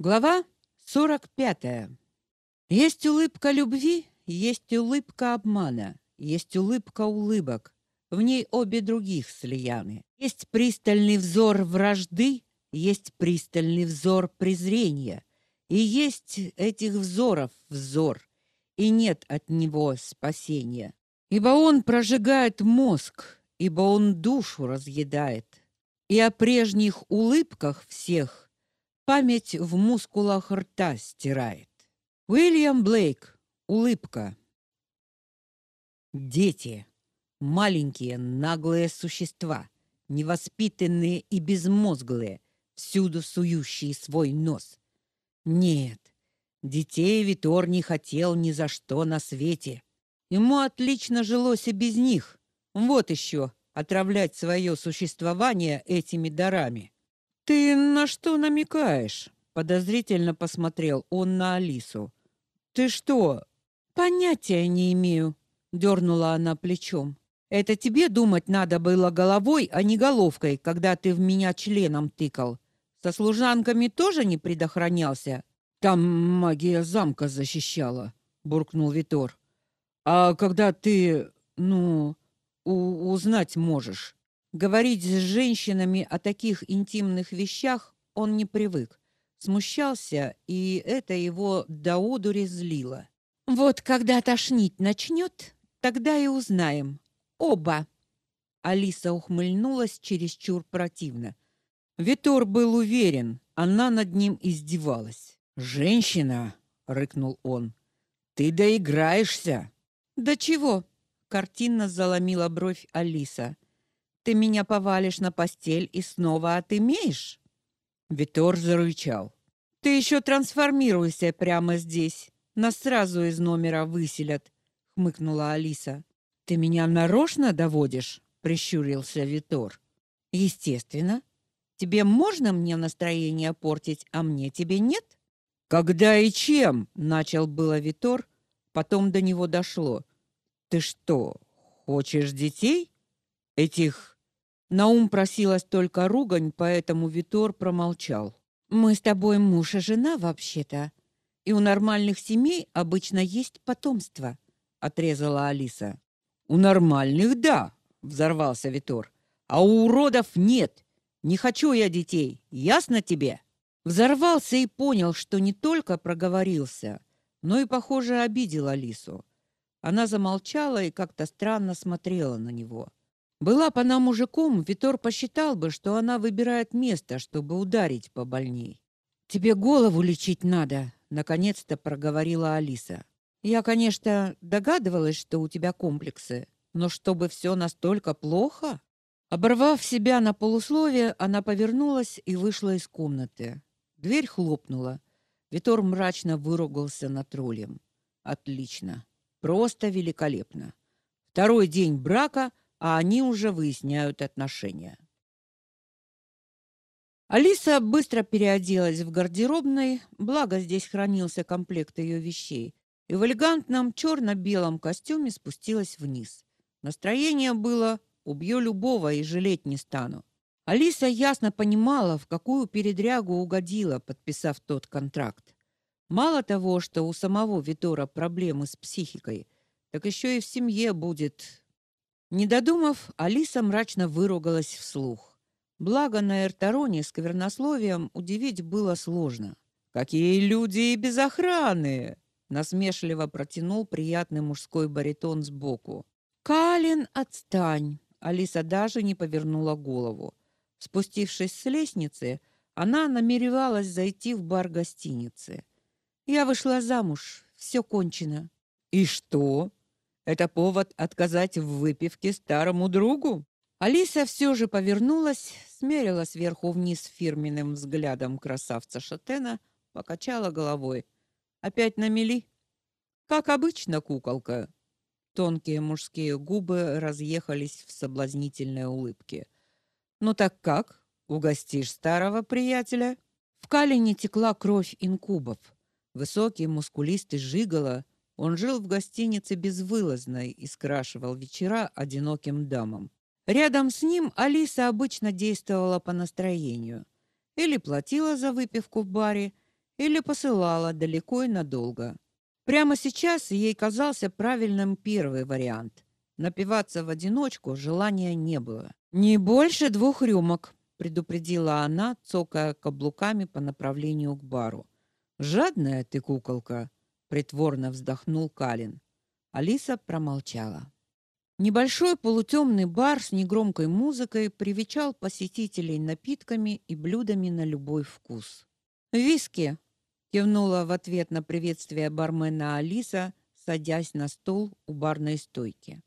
Глава 45. Есть улыбка любви, есть улыбка обмана, есть улыбка улыбок. В ней обе других слияны. Есть пристальный взор вражды, есть пристальный взор презрения, и есть этих взоров взор, и нет от него спасения. Ибо он прожигает мозг, ибо он душу разъедает. И о прежних улыбках всех Память в мускулах рта стирает. Уильям Блейк. Улыбка. Дети. Маленькие наглые существа, невоспитанные и безмозглые, всюду сующие свой нос. Нет, детей Витор не хотел ни за что на свете. Ему отлично жилось и без них. Вот еще отравлять свое существование этими дарами. Ты на что намекаешь? Подозрительно посмотрел он на Алису. Ты что? Понятия не имею, дернула она плечом. Это тебе думать надо было головой, а не головкой, когда ты в меня членом тыкал. Со служанками тоже не предохранялся. Там магия замка защищала, буркнул Витор. А когда ты, ну, узнать можешь. Говорить с женщинами о таких интимных вещах он не привык. Смущался, и это его до одури злило. Вот когда тошнить начнет, тогда и узнаем. Оба. Алиса ухмыльнулась чересчур противно. Витор был уверен, она над ним издевалась. «Женщина!» — рыкнул он. «Ты доиграешься!» «Да чего?» — картинно заломила бровь Алиса. Ты меня повалишь на постель и снова отымеешь? Витор зарычал. Ты еще трансформируйся прямо здесь. Нас сразу из номера выселят, хмыкнула Алиса. Ты меня нарочно доводишь? прищурился Витор. Естественно. Тебе можно мне настроение портить, а мне тебе нет? Когда и чем? начал было Витор, потом до него дошло. Ты что, хочешь детей? Этих на ум просилась только ругань, поэтому Витор промолчал. Мы с тобой муж и жена вообще-то, и у нормальных семей обычно есть потомство, отрезала Алиса. У нормальных да, взорвался Витор. А у уродов нет. Не хочу я детей. Ясно тебе? Взорвался и понял, что не только проговорился, но и, похоже, обидел Алису. Она замолчала и как-то странно смотрела на него. Была бы она мужиком, Витор посчитал бы, что она выбирает место, чтобы ударить побольней. Тебе голову лечить надо, наконец-то проговорила Алиса. Я, конечно, догадывалась, что у тебя комплексы, но чтобы все настолько плохо? Оборвав себя на полусловие, она повернулась и вышла из комнаты. Дверь хлопнула. Витор мрачно выругался над троллем. Отлично. Просто великолепно. Второй день брака — а они уже выясняют отношения. Алиса быстро переоделась в гардеробной, благо здесь хранился комплект ее вещей, и в элегантном черно белом костюме спустилась вниз. Настроение было убью любого и жалеть не стану. Алиса ясно понимала, в какую передрягу угодила, подписав тот контракт. Мало того, что у самого Витора проблемы с психикой, так еще и в семье будет не додумав, Алиса мрачно выругалась вслух. Благо на Эртароне сквернословием удивить было сложно. Какие люди и без охраны, насмешливо протянул приятный мужской баритон сбоку. Калин, отстань. Алиса даже не повернула голову. Спустившись с лестницы, она намеревалась зайти в бар гостиницы. Я вышла замуж, все кончено. И что? Это повод отказать в выпивке старому другу? Алиса все же повернулась, смерила сверху вниз фирменным взглядом красавца Шатена, покачала головой. Опять на мели? Как обычно, куколка. Тонкие мужские губы разъехались в соблазнительной улыбке. Ну так как? Угостишь старого приятеля? В Калине текла кровь инкубов. Высокий, мускулистый жигало он жил в гостинице безвылазной и скрашивал вечера одиноким дамам. Рядом с ним Алиса обычно действовала по настроению. Или платила за выпивку в баре, или посылала далеко и надолго. Прямо сейчас ей казался правильным первый вариант. Напиваться в одиночку желания не было. «Не больше двух рюмок», — предупредила она, цокая каблуками по направлению к бару. «Жадная ты куколка», — притворно вздохнул Калин. Алиса промолчала. Небольшой полутемный бар с негромкой музыкой привечал посетителей напитками и блюдами на любой вкус. «Виски!» — кивнула в ответ на приветствие бармена Алиса, садясь на стул у барной стойки.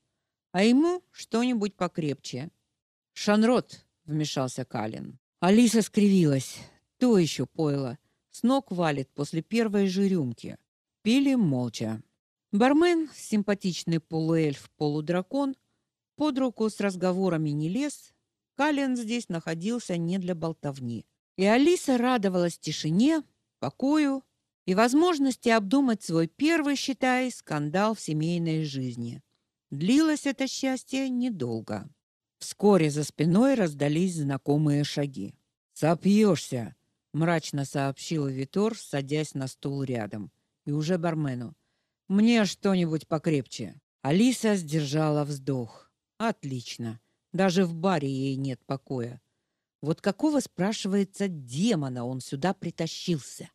«А ему что-нибудь покрепче». «Шанрот!» — вмешался Калин. Алиса скривилась. То еще пойло. С ног валит после первой же рюмки. Пили молча. Бармен, симпатичный полуэльф-полудракон, под руку с разговорами не лез. Калин здесь находился не для болтовни. И Алиса радовалась тишине, покою и возможности обдумать свой первый, считай, скандал в семейной жизни. Длилось это счастье недолго. Вскоре за спиной раздались знакомые шаги. «Сопьешься!» — мрачно сообщил Витор, садясь на стул рядом. И уже бармену. Мне что-нибудь покрепче. Алиса сдержала вздох. Отлично. Даже в баре ей нет покоя. Вот какого спрашивается демона он сюда притащился?